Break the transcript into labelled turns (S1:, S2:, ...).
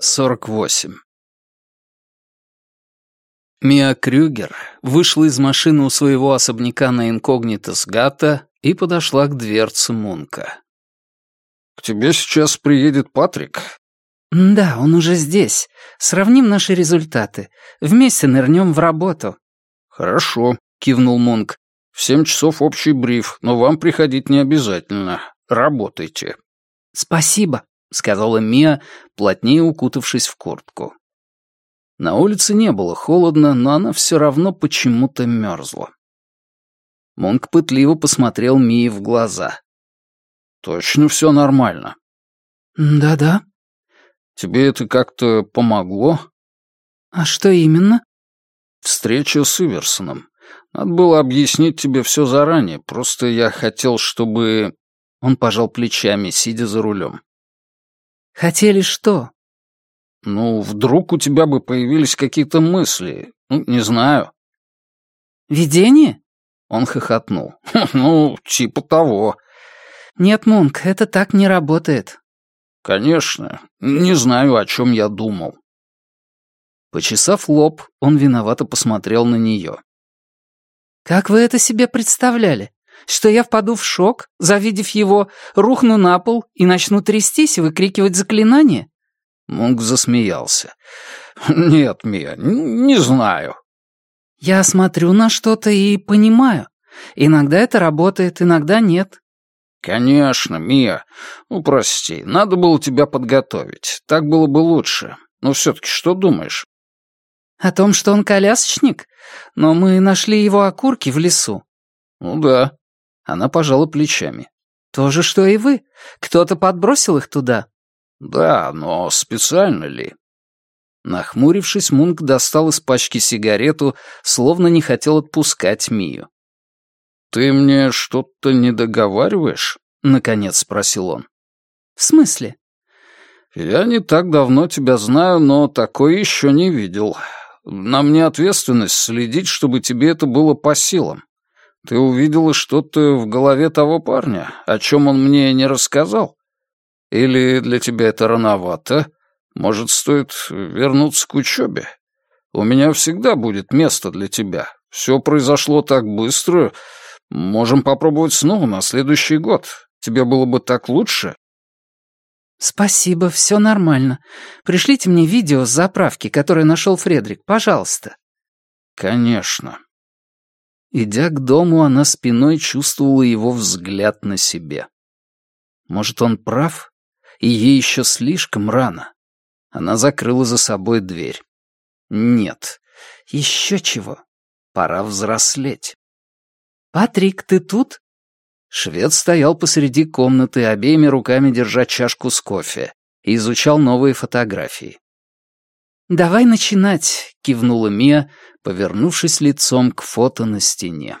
S1: 48. Мия Крюгер вышла из машины у своего особняка на инкогнито с Гатта и подошла к дверце Мунка.
S2: «К тебе сейчас приедет Патрик?»
S3: «Да, он уже здесь. Сравним наши результаты. Вместе нырнем в работу».
S2: «Хорошо», — кивнул Мунк. «В семь часов общий бриф, но вам приходить не обязательно. Работайте».
S3: «Спасибо», —
S1: сказала Мия, плотнее укутавшись в куртку. На улице не было холодно, но она все равно почему-то мерзла. Монк пытливо посмотрел Мии в глаза.
S2: «Точно все нормально?»
S3: «Да-да».
S2: «Тебе это как-то помогло?»
S3: «А что именно?»
S2: «Встреча с Иверсоном. Надо было объяснить тебе все заранее, просто я хотел, чтобы...»
S1: Он пожал плечами, сидя за рулем.
S3: «Хотели что?»
S2: «Ну, вдруг у тебя бы появились какие-то мысли. Ну, не знаю».
S3: «Видение?»
S1: Он хохотнул.
S2: «Ну, типа того».
S3: «Нет, Мунк, это так не работает».
S2: «Конечно. Не знаю, о чем я думал».
S1: Почесав лоб, он виновато посмотрел на нее.
S3: «Как вы это себе представляли? Что я впаду в шок, завидев его, рухну на пол и начну трястись и выкрикивать заклинание?»
S1: Мунк засмеялся.
S2: «Нет, Мия, не знаю».
S3: «Я смотрю на что-то и понимаю. Иногда это работает, иногда нет».
S2: «Конечно, Мия. Ну, прости, надо было тебя подготовить. Так было бы лучше. Но все-таки что думаешь?»
S3: «О том, что он колясочник? Но мы нашли его окурки в лесу».
S2: «Ну да».
S1: Она пожала плечами.
S3: «То же, что и вы. Кто-то подбросил их туда».
S2: «Да, но специально ли?»
S1: Нахмурившись, Мунк достал из пачки сигарету, словно не хотел отпускать Мию.
S2: «Ты мне что-то не договариваешь?»
S1: — наконец спросил он.
S3: «В смысле?»
S2: «Я не так давно тебя знаю, но такое еще не видел. На мне ответственность следить, чтобы тебе это было по силам. Ты увидела что-то в голове того парня, о чем он мне не рассказал? Или для тебя это рановато? Может, стоит вернуться к учебе? У меня всегда будет место для тебя. Все произошло так быстро. Можем попробовать снова на следующий год. Тебе было бы так лучше?»
S3: «Спасибо, все нормально. Пришлите мне видео с заправки, которое нашел Фредрик, пожалуйста».
S2: «Конечно».
S1: Идя к дому, она спиной чувствовала его взгляд на себе. Может, он прав? И ей еще слишком рано. Она закрыла за собой дверь. Нет, еще чего. Пора взрослеть.
S3: «Патрик, ты тут?»
S1: Швед стоял посреди комнаты, обеими руками держа чашку с кофе, и изучал новые фотографии.
S3: «Давай начинать», — кивнула Мия,
S1: повернувшись лицом к фото на стене.